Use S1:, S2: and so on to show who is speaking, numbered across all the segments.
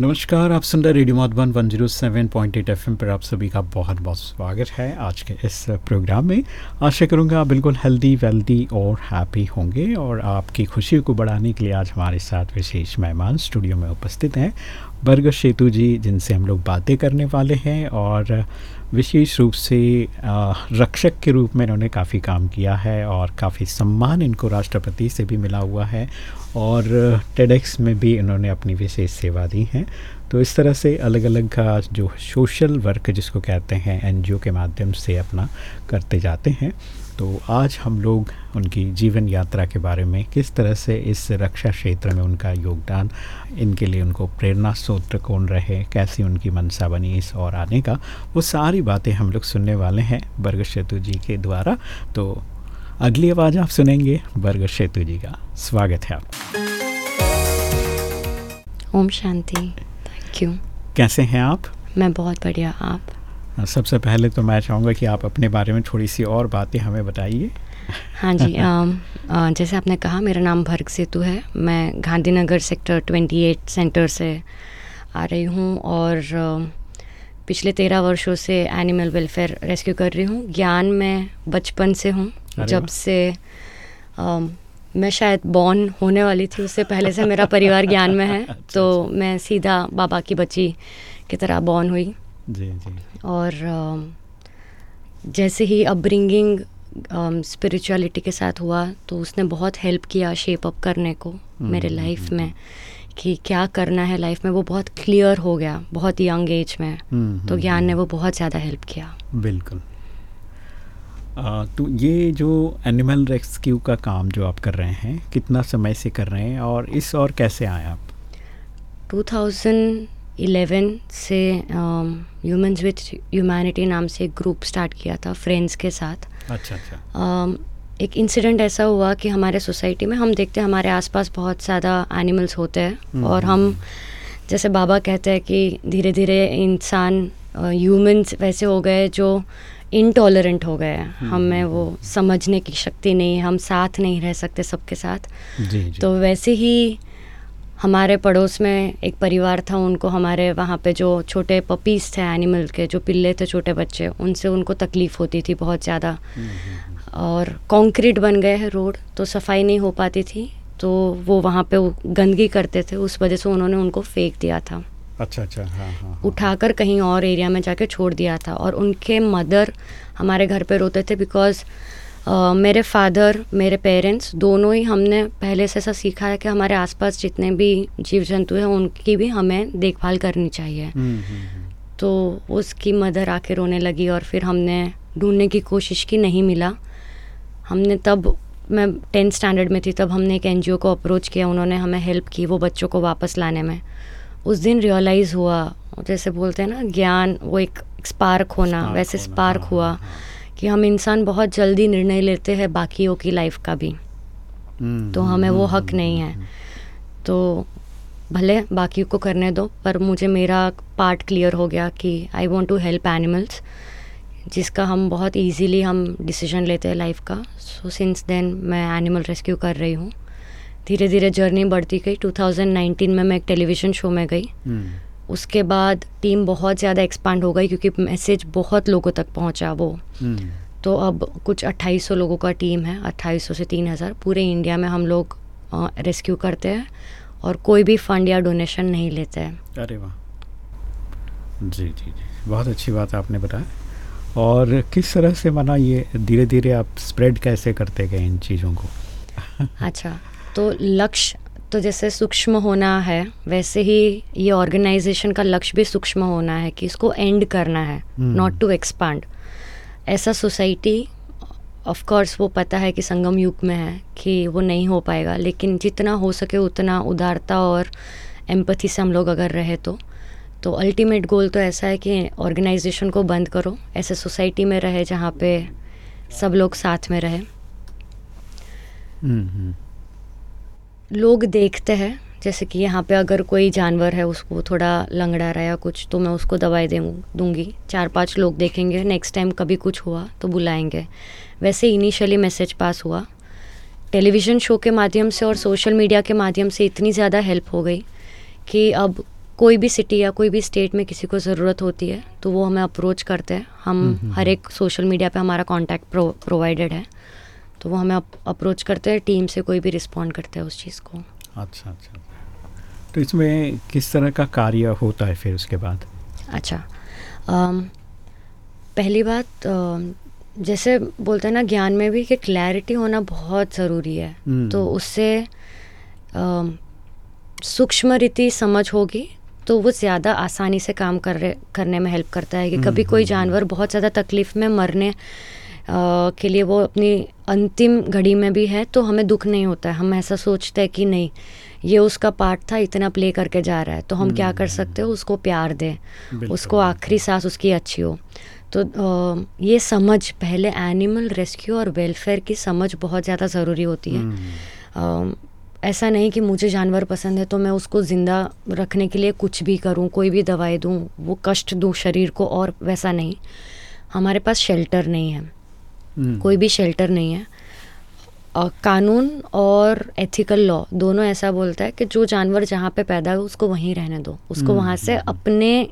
S1: नमस्कार, आप सुन रहे रेडियो मधुबन 107.8 एफएम पर आप सभी का बहुत बहुत स्वागत है आज के इस प्रोग्राम में। आशा करूँगा आप बिल्कुल हेल्दी वेल्दी और हैप्पी होंगे और आपकी खुशी को बढ़ाने के लिए आज हमारे साथ विशेष मेहमान स्टूडियो में उपस्थित हैं। बर्ग सेतु जी, जिनसे हम लोग बातें करने वाले हैं और विशेष रूप से रक्षक के रूप में इन्होंने काफ़ी काम किया है और काफ़ी सम्मान इनको राष्ट्रपति से भी मिला हुआ है और टेडेक्स में भी इन्होंने अपनी विशेष सेवा दी है। तो इस तरह से अलग अलग का जो सोशल वर्क जिसको कहते हैं, एनजीओ के माध्यम से अपना करते जाते हैं। तो आज हम लोग उनकी जीवन यात्रा के बारे में किस तरह से इस रक्षा क्षेत्र में उनका योगदान इनके लिए उनको प्रेरणा स्रोत कौन रहे कैसी उनकी मनसा बनी इस और आने का वो सारी बातें हम लोग सुनने वाले हैं बर्ग सेतु जी के द्वारा। तो अगली आवाज़ आप सुनेंगे बर्ग सेतु जी का। स्वागत है आप
S2: ओम शांति। थैंक यू
S1: कैसे हैं आप?
S2: मैं बहुत बढ़िया। आप?
S1: सबसे पहले तो मैं चाहूँगा कि आप अपने बारे में थोड़ी सी और बातें हमें बताइए।
S2: हाँ जी आ, आ, जैसे आपने कहा मेरा नाम भर्ग सेतु है। मैं गांधीनगर सेक्टर 28 सेंटर से आ रही हूँ और पिछले तेरह वर्षों से एनिमल वेलफेयर रेस्क्यू कर रही हूँ। ज्ञान में बचपन से हूँ। जब से आ, मैं शायद बॉर्न होने वाली थी उससे पहले से मेरा परिवार ज्ञान में है। अच्छा, तो अच्छा। मैं सीधा बाबा की बच्ची की तरह बॉर्न हुई।
S1: जी जी।
S2: और जैसे ही अपब्रिंगिंग स्पिरिचुअलिटी के साथ हुआ तो उसने बहुत हेल्प किया शेप अप करने को हम्म, मेरे लाइफ हम्म, में हम्म। कि क्या करना है लाइफ में वो बहुत क्लियर हो गया बहुत यंग एज में तो ज्ञान ने वो बहुत ज़्यादा हेल्प किया।
S1: बिल्कुल। आ, तो ये जो एनिमल रेस्क्यू का काम जो आप कर रहे हैं कितना समय से कर रहे हैं और इस और कैसे आए आप?
S2: 2011 से ह्यूमंस विथ ह्यूमैनिटी नाम से एक ग्रुप स्टार्ट किया था फ्रेंड्स के साथ।
S1: अच्छा अच्छा।
S2: Um, एक इंसिडेंट ऐसा हुआ कि हमारे सोसाइटी में हम देखते हैं हमारे आसपास बहुत ज़्यादा एनिमल्स होते हैं हम्म, और हम हम्म, हम्म। जैसे बाबा कहते हैं कि धीरे धीरे इंसान ह्यूमंस वैसे हो गए जो इनटॉलरेंट हो गए हैं। हमें वो समझने की शक्ति नहीं हम साथ नहीं रह सकते सबके साथ।
S1: जी, जी.
S2: तो वैसे ही हमारे पड़ोस में एक परिवार था उनको हमारे वहाँ पे जो छोटे पपीज़ थे एनिमल के जो पिल्ले थे छोटे बच्चे उनसे उनको तकलीफ़ होती थी बहुत ज़्यादा। और कंक्रीट बन गए हैं रोड तो सफ़ाई नहीं हो पाती थी तो वो वहाँ पे गंदगी करते थे उस वजह से उन्होंने उनको फेंक दिया था।
S1: अच्छा अच्छा हाँ, हाँ, हाँ.
S2: उठाकर कहीं और एरिया में जाके छोड़ दिया था और उनके मदर हमारे घर पे रोते थे बिकॉज़ Uh, मेरे फादर मेरे पेरेंट्स दोनों ही हमने पहले से ऐसा सीखा है कि हमारे आसपास जितने भी जीव जंतु हैं उनकी भी हमें देखभाल करनी चाहिए हम्म, हम्म, हम्म। तो उसकी मदर आके रोने लगी और फिर हमने ढूँढने की कोशिश की नहीं मिला हमने तब मैं टेंथ स्टैंडर्ड में थी तब हमने एक एनजीओ को अप्रोच किया उन्होंने हमें हेल्प की वो बच्चों को वापस लाने में उस दिन रियलाइज़ हुआ जैसे बोलते हैं ना ज्ञान वो एक स्पार्क होना वैसे स्पार्क हाँ, हुआ हाँ, हाँ. कि हम इंसान बहुत जल्दी निर्णय लेते हैं बाकियों की लाइफ का भी। हम्म, तो हमें वो हक हम्म, नहीं है। हम्म, तो भले बाकी को करने दो पर मुझे मेरा पार्ट क्लियर हो गया कि I want to help animals जिसका हम बहुत इजीली हम डिसीज़न लेते हैं लाइफ का। सो सिंस देन मैं एनिमल रेस्क्यू कर रही हूँ। धीरे धीरे जर्नी बढ़ती गई। 2019 में मैं एक टेलीविज़न शो में गई। उसके बाद टीम बहुत ज़्यादा एक्सपांड हो गई क्योंकि मैसेज बहुत लोगों तक पहुँचा वो। हम्म। तो अब कुछ 2800 लोगों का टीम है 2800 से 3000 पूरे इंडिया में हम लोग रेस्क्यू करते हैं और कोई भी फंड या डोनेशन नहीं लेते हैं।
S1: अरे वाह। जी जी जी। बहुत अच्छी बात आपने बताया। और किस तरह से मना ये धीरे धीरे आप स्प्रेड कैसे करते गए इन चीज़ों को?
S2: अच्छा तो लक्ष्य तो जैसे सूक्ष्म होना है वैसे ही ये ऑर्गेनाइजेशन का लक्ष्य भी सूक्ष्म होना है कि इसको एंड करना है। नॉट टू एक्सपांड ऐसा सोसाइटी ऑफ़ कोर्स वो पता है कि संगम युग में है कि वो नहीं हो पाएगा लेकिन जितना हो सके उतना उदारता और एम्पथी से हम लोग अगर रहे तो। तो अल्टीमेट गोल तो ऐसा है कि ऑर्गेनाइजेशन को बंद करो ऐसे सोसाइटी में रहे जहाँ पे सब लोग साथ में रहे।
S1: हम्म,
S2: लोग देखते हैं जैसे कि यहाँ पे अगर कोई जानवर है उसको थोड़ा लंगड़ा रहा या कुछ तो मैं उसको दवाई दे दूँगी। चार पाँच लोग देखेंगे नेक्स्ट टाइम कभी कुछ हुआ तो बुलाएँगे। वैसे इनिशियली मैसेज पास हुआ। टेलीविज़न शो के माध्यम से और सोशल मीडिया के माध्यम से इतनी ज़्यादा हेल्प हो गई कि अब कोई भी सिटी या कोई भी स्टेट में किसी को ज़रूरत होती है तो वो हमें अप्रोच करते हैं। हम हर एक सोशल मीडिया पे हमारा कांटेक्ट प्रो, प्रोवाइडेड है। तो वो हमें अप्रोच करते हैं टीम से कोई भी रिस्पॉन्ड करते हैं उस चीज़ को।
S1: अच्छा अच्छा तो इसमें किस तरह का कार्य होता है फिर उसके बाद?
S2: अच्छा अम, पहली बात अम, जैसे बोलते हैं ना ज्ञान में भी कि क्लैरिटी होना बहुत ज़रूरी है।
S1: हम्म।
S2: तो उससे सूक्ष्म रीति समझ होगी तो वो ज़्यादा आसानी से काम कर करने में हेल्प करता है कि कभी
S1: हम्म,
S2: कोई
S1: हम्म,
S2: जानवर बहुत ज़्यादा तकलीफ़ में मरने के लिए वो अपनी अंतिम घड़ी में भी है तो हमें दुख नहीं होता है। हम ऐसा सोचते हैं कि नहीं ये उसका पार्ट था इतना प्ले करके जा रहा है तो हम क्या कर सकते हो? उसको प्यार दें। उसको आखिरी सांस उसकी अच्छी हो। तो ये समझ पहले एनिमल रेस्क्यू और वेलफेयर की समझ बहुत ज़्यादा ज़रूरी होती है।
S1: हम्म,
S2: ऐसा नहीं कि मुझे जानवर पसंद है तो मैं उसको ज़िंदा रखने के लिए कुछ भी करूँ कोई भी दवाई दूँ वो कष्ट दूँ शरीर को और वैसा नहीं। हमारे पास शेल्टर नहीं है। कोई भी शेल्टर नहीं है। अ, कानून और एथिकल लॉ दोनों ऐसा बोलता है कि जो जानवर जहाँ पे पैदा हो उसको वहीं रहने दो। उसको
S1: हम्म,
S2: वहाँ से
S1: हम्म,
S2: अपने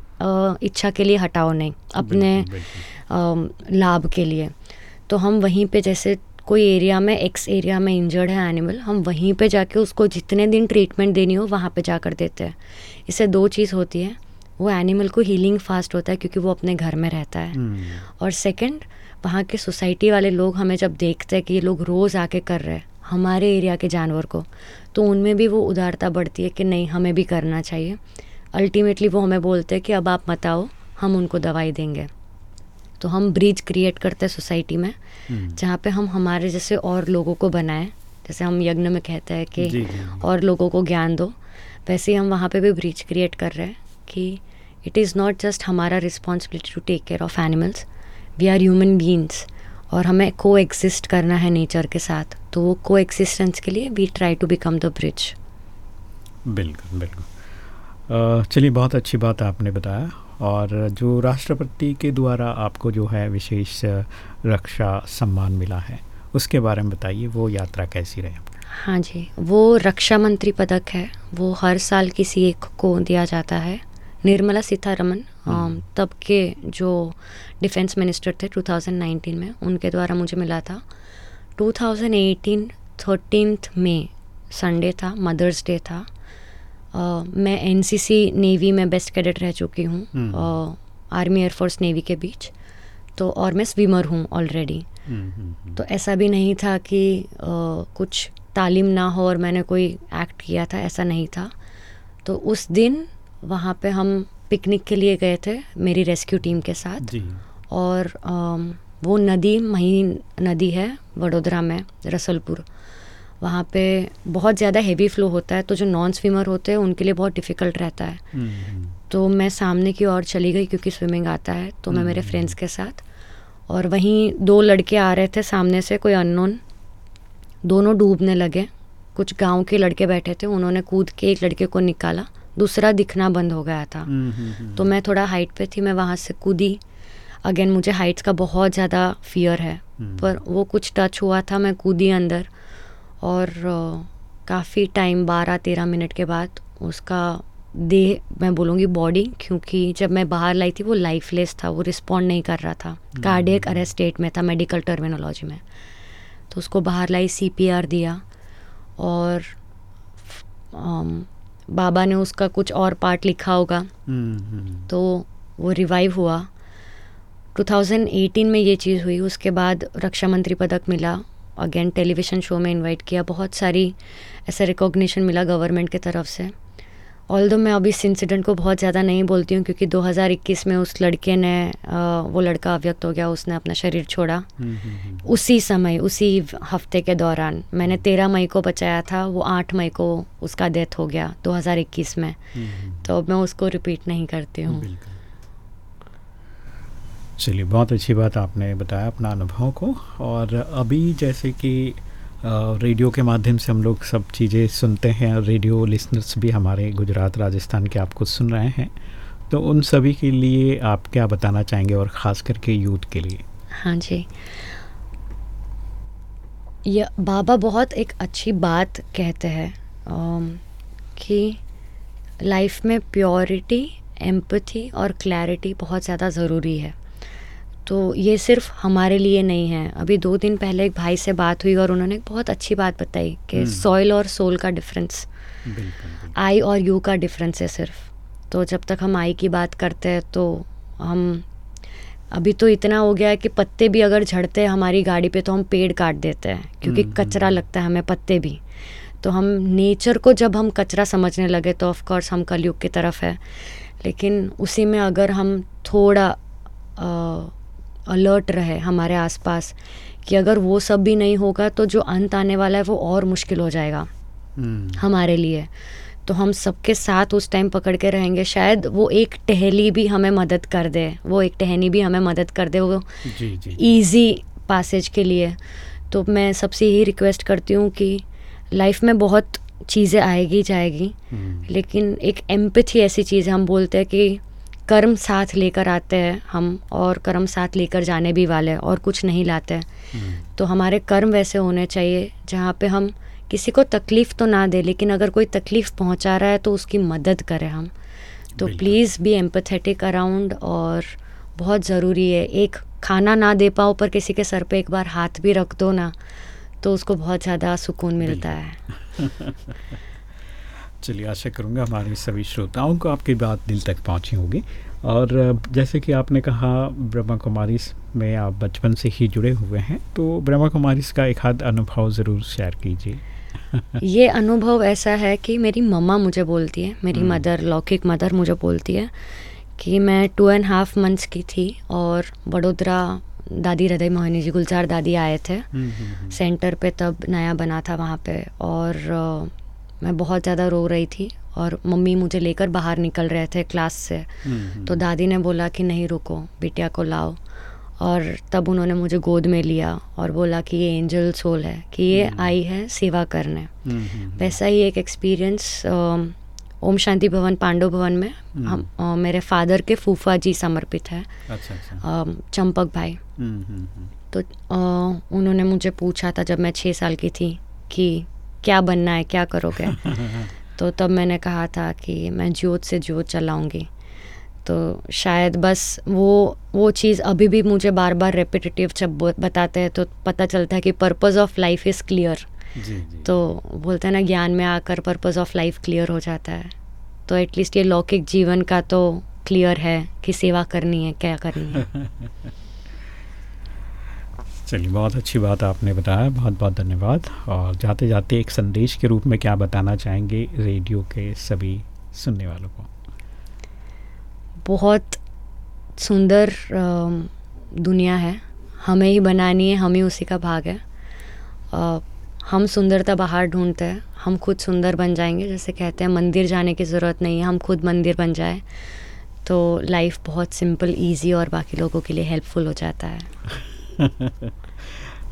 S2: इच्छा के लिए हटाओ नहीं अपने लाभ के लिए। तो हम वहीं पे जैसे कोई एरिया में एक्स एरिया में इंजर्ड है एनिमल हम वहीं पे जाके उसको जितने दिन ट्रीटमेंट देनी हो वहाँ पे जाकर देते हैं। इससे दो चीज़ होती है वो एनिमल को हीलिंग फास्ट होता है क्योंकि वो अपने घर में रहता है।
S1: हम्म,
S2: और सेकंड वहाँ के सोसाइटी वाले लोग हमें जब देखते हैं कि ये लोग रोज़ आके कर रहे हैं हमारे एरिया के जानवर को तो उनमें भी वो उदारता बढ़ती है कि नहीं हमें भी करना चाहिए। अल्टीमेटली वो हमें बोलते हैं कि अब आप मत आओ हम उनको दवाई देंगे। तो हम ब्रिज क्रिएट करते हैं सोसाइटी में
S1: हम्म,
S2: जहाँ पे हम हमारे जैसे और लोगों को बनाएँ। जैसे हम यज्ञ में कहते हैं कि। और लोगों को ज्ञान दो। वैसे ही हम वहाँ पे भी ब्रिज क्रिएट कर रहे हैं कि इट इज़ नॉट जस्ट हमारा responsibility to take care of animals we are human beings और हमें को एग्जिस्ट करना है नेचर के साथ। तो वो को एग्जिस्टेंस के लिए we try to become the bridge
S1: बिल्कुल बिल्कुल। चलिए बहुत अच्छी बात आपने बताया और जो राष्ट्रपति के द्वारा आपको जो है विशेष रक्षा सम्मान मिला है उसके बारे में बताइए वो यात्रा कैसी रही?
S2: हाँ जी वो रक्षा मंत्री पदक है वो हर साल किसी एक को दिया जाता है। निर्मला सीतारमन तब के जो डिफेंस मिनिस्टर थे 2019 में उनके द्वारा मुझे मिला था। 2018 थर्टीनथ में संडे था मदर्स डे था। अ, मैं एनसीसी नेवी में बेस्ट कैडेट रह चुकी हूँ
S1: हम्म।
S2: आर्मी एयरफोर्स नेवी के बीच। तो और मैं स्विमर हूँ ऑलरेडी
S1: हम्म, हम्म, हम्म,
S2: तो ऐसा भी नहीं था कि अ, कुछ तालीम ना हो और मैंने कोई एक्ट किया था ऐसा नहीं था। तो उस दिन वहाँ पे हम पिकनिक के लिए गए थे मेरी रेस्क्यू टीम के साथ।
S1: जी।
S2: और अम, वो नदी मही नदी है वडोदरा में रसलपुर। वहाँ पे बहुत ज़्यादा हेवी फ्लो होता है तो जो नॉन स्विमर होते हैं उनके लिए बहुत डिफ़िकल्ट रहता है।
S1: हम्म, हम्म,
S2: तो मैं सामने की ओर चली गई क्योंकि स्विमिंग आता है तो मैं मेरे
S1: हम्म।
S2: फ्रेंड्स के साथ। और वहीं दो लड़के आ रहे थे सामने से कोई अननोन दोनों डूबने लगे। कुछ गाँव के लड़के बैठे थे उन्होंने कूद के एक लड़के को निकाला। दूसरा दिखना बंद हो गया था।
S1: हम्म, हम्म, हम्म,
S2: तो मैं थोड़ा हाइट पे थी मैं वहाँ से कूदी। अगेन मुझे हाइट्स का बहुत ज़्यादा फियर है। पर वो कुछ टच हुआ था मैं कूदी अंदर। और काफ़ी टाइम बारह तेरह मिनट के बाद उसका देह मैं बोलूँगी बॉडी क्योंकि जब मैं बाहर लाई थी वो लाइफलेस था वो रिस्पॉन्ड नहीं कर रहा था। कार्डियक अरेस्ट स्टेट में था मेडिकल टर्मिनोलॉजी में। तो उसको बाहर लाई सीपीआर दिया। और बाबा ने उसका कुछ और पार्ट लिखा होगा।
S1: हम्म, हम्म,
S2: तो वो रिवाइव हुआ। 2018 में ये चीज़ हुई। उसके बाद रक्षा मंत्री पदक मिला। अगेन टेलीविज़न शो में इनवाइट किया। बहुत सारी ऐसा रिकॉग्निशन मिला गवर्नमेंट की तरफ़ से। ऑल दो मैं अभी इस इंसिडेंट को बहुत ज़्यादा नहीं बोलती हूँ क्योंकि 2021 में उस लड़के ने वो लड़का अव्यक्त हो गया उसने अपना शरीर छोड़ा। उसी समय उसी हफ़्ते के दौरान मैंने तेरह मई को बचाया था वो आठ मई को उसका डेथ हो गया 2021 में। तो अब मैं उसको रिपीट नहीं करती हूँ।
S1: चलिए बहुत अच्छी बात आपने बताया अपना अनुभव को और अभी जैसे कि रेडियो के माध्यम से हम लोग सब चीज़ें सुनते हैं और रेडियो लिसनर्स भी हमारे गुजरात, राजस्थान के आपको सुन रहे हैं। तो उन सभी के लिए आप क्या बताना चाहेंगे और ख़ास करके यूथ के लिए?
S2: हाँ जी। यह बाबा बहुत एक अच्छी बात कहते हैं कि लाइफ में प्योरिटी, एम्पथी और क्लैरिटी बहुत ज़्यादा ज़रूरी है। तो ये सिर्फ़ हमारे लिए नहीं है। अभी दो दिन पहले एक भाई से बात हुई और उन्होंने एक बहुत अच्छी बात बताई कि सॉइल हम्म। और सोल का डिफरेंस आई और यू का डिफरेंस है सिर्फ़। तो जब तक हम आई की बात करते हैं तो हम अभी तो इतना हो गया है कि पत्ते भी अगर झड़ते हैं हमारी गाड़ी पे तो हम पेड़ काट देते हैं क्योंकि हम्म, कचरा हम्म। लगता है हमें पत्ते भी। तो हम नेचर को जब हम कचरा समझने लगे तो ऑफ़ कोर्स हम कलयुग की तरफ़ है। लेकिन उसी में अगर हम थोड़ा आ, अलर्ट रहे हमारे आसपास कि अगर वो सब भी नहीं होगा तो जो अंत आने वाला है वो और मुश्किल हो जाएगा hmm. हमारे लिए। तो हम सबके साथ उस टाइम पकड़ के रहेंगे। शायद वो एक टहली भी हमें मदद कर दे। वो एक टहनी भी हमें मदद कर दे वो ईजी पासेज के लिए। तो मैं सबसे यही रिक्वेस्ट करती हूँ कि लाइफ में बहुत चीज़ें आएगी जाएगी। hmm. लेकिन एक एम्पथी ऐसी चीज़ है हम बोलते हैं कि कर्म साथ लेकर आते हैं हम और कर्म साथ लेकर जाने भी वाले और कुछ नहीं लाते। हैं हम्म। तो हमारे कर्म वैसे होने चाहिए जहाँ पे हम किसी को तकलीफ़ तो ना दे लेकिन अगर कोई तकलीफ़ पहुँचा रहा है तो उसकी मदद करें हम। तो प्लीज़ बी एम्पथेटिक अराउंड और बहुत ज़रूरी है। एक खाना ना दे पाओ पर किसी के सर पे एक बार हाथ भी रख दो ना तो उसको बहुत ज़्यादा सुकून मिलता है।
S1: चलिए आशा करूँगा हमारे सभी श्रोताओं को आपकी बात दिल तक पहुँची होगी। और जैसे कि आपने कहा ब्रह्मा कुमारी में आप बचपन से ही जुड़े हुए हैं तो ब्रह्मा कुमारी का एक हाथ अनुभव ज़रूर शेयर कीजिए।
S2: ये अनुभव ऐसा है कि मेरी मम्मा मुझे बोलती है मेरी मदर हम्म। लौकिक मदर मुझे बोलती है कि मैं टू एंड हाफ़ मंथ्स की थी और बड़ोदरा दादी हृदय मोहिनी जी गुलजार दादी आए थे। हम्म, हम्म, सेंटर पे तब नया बना था वहाँ पे और मैं बहुत ज़्यादा रो रही थी और मम्मी मुझे लेकर बाहर निकल रहे थे क्लास से। हम्म, तो दादी ने बोला कि नहीं रुको बिटिया को लाओ। और तब उन्होंने मुझे गोद में लिया और बोला कि ये एंजल सोल है कि ये हम्म। आई है सेवा करने। हम्म, वैसा ही एक एक्सपीरियंस ओम शांति भवन पांडव भवन में हम आ, मेरे फादर के फूफा जी समर्पित है अच्छा, अच्छा। चंपक भाई। तो आ, उन्होंने मुझे पूछा था जब मैं छः साल की थी कि क्या बनना है क्या करोगे? तो तब मैंने कहा था कि मैं ज्योत से ज्योत चलाऊँगी। तो शायद बस वो वो चीज़ अभी भी मुझे बार बार रेपिटेटिव जब बताते हैं तो पता चलता है कि purpose of life is clear तो बोलते हैं ना ज्ञान में आकर पर्पज़ ऑफ़ लाइफ क्लियर हो जाता है। तो एटलीस्ट ये लौकिक जीवन का तो क्लियर है कि सेवा करनी है क्या करनी है।
S1: चलिए बहुत अच्छी बात आपने बताया बहुत बहुत धन्यवाद। और जाते जाते एक संदेश के रूप में क्या बताना चाहेंगे रेडियो के सभी सुनने वालों को?
S2: बहुत सुंदर दुनिया है। हमें ही बनानी है हम ही उसी का भाग है। हम सुंदरता बाहर ढूंढते हैं हम खुद सुंदर बन जाएँगे। जैसे कहते हैं मंदिर जाने की ज़रूरत नहीं है हम खुद मंदिर बन जाए। तो लाइफ बहुत सिंपल इजी और बाकी लोगों के लिए हेल्पफुल हो जाता है।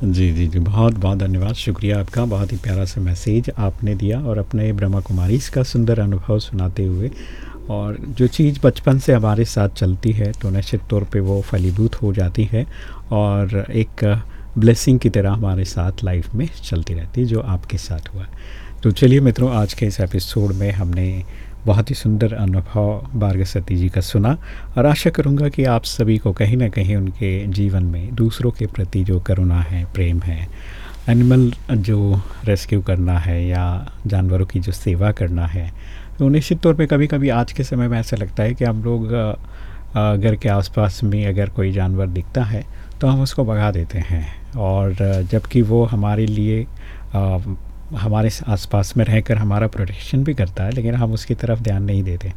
S1: जी जी जी, बहुत बहुत धन्यवाद। शुक्रिया आपका, बहुत ही प्यारा सा मैसेज आपने दिया और अपने ब्रह्मा कुमारी का सुंदर अनुभव सुनाते हुए। और जो चीज़ बचपन से हमारे साथ चलती है तो निश्चित तौर पे वो फलीभूत हो जाती है और एक ब्लेसिंग की तरह हमारे साथ लाइफ में चलती रहती है, जो आपके साथ हुआ। तो चलिए मित्रों, आज के इस एपिसोड में हमने बहुत ही सुंदर अनुभव बारग सती जी का सुना और आशा करूँगा कि आप सभी को कहीं ना कहीं उनके जीवन में दूसरों के प्रति जो करुणा है, प्रेम है एनिमल जो रेस्क्यू करना है या जानवरों की जो सेवा करना है तो निश्चित तौर पे कभी कभी आज के समय में ऐसा लगता है कि हम लोग घर के आसपास में अगर कोई जानवर दिखता है तो हम उसको भगा देते हैं। और जबकि वो हमारे लिए हमारे आसपास में रहकर हमारा प्रोटेक्शन भी करता है, लेकिन हम उसकी तरफ़ ध्यान नहीं देते।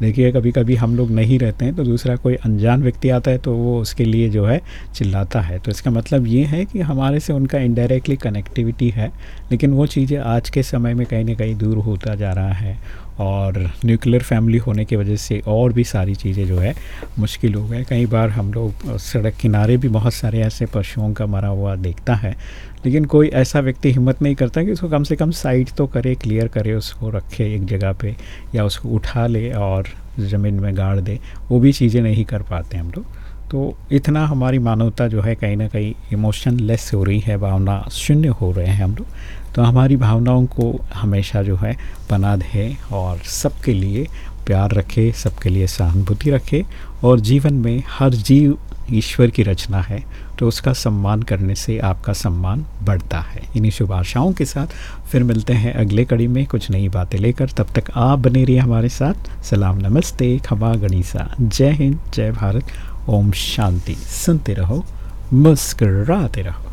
S1: देखिए कभी कभी हम लोग नहीं रहते हैं तो दूसरा कोई अनजान व्यक्ति आता है तो वो उसके लिए जो है चिल्लाता है। तो इसका मतलब ये है कि हमारे से उनका इनडायरेक्टली कनेक्टिविटी है, लेकिन वो चीज़ें आज के समय में कहीं ना कहीं दूर होता जा रहा है और न्यूक्लियर फैमिली होने की वजह से और भी सारी चीज़ें जो है मुश्किल हो गए। कई बार हम लोग सड़क किनारे भी बहुत सारे ऐसे पशुओं का मरा हुआ देखता है लेकिन कोई ऐसा व्यक्ति हिम्मत नहीं करता कि उसको कम से कम साइड तो करे, क्लियर करे, उसको रखे एक जगह पे या उसको उठा ले और ज़मीन में गाड़ दे। वो भी चीज़ें नहीं कर पाते हम लोग। तो इतना हमारी मानवता जो है कहीं ना कहीं इमोशन लेस हो रही है, भावना शून्य हो रहे हैं हम लोग। तो हमारी भावनाओं को हमेशा जो है पना दे और सबके लिए प्यार रखे, सबके लिए सहानुभूति रखे और जीवन में हर जीव ईश्वर की रचना है तो उसका सम्मान करने से आपका सम्मान बढ़ता है। इन्हीं शुभ आशाओं के साथ फिर मिलते हैं अगले कड़ी में कुछ नई बातें लेकर। तब तक आप बने रहिए हमारे साथ। सलाम, नमस्ते, खबा, गणिसा। जय हिंद, जय भारत। ओम शांति। सुनते रहो, मुस्कराते रहो।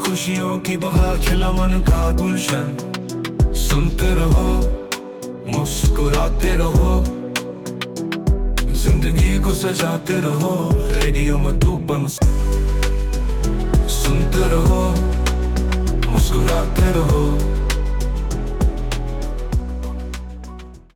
S1: खुशियों की का गुलशन। सुनते रहो, मुस्कुराते रहो। ज़िंदगी को सजाते रहो। रेडियो में बन सुनते रहो मुस्कुराते रहो।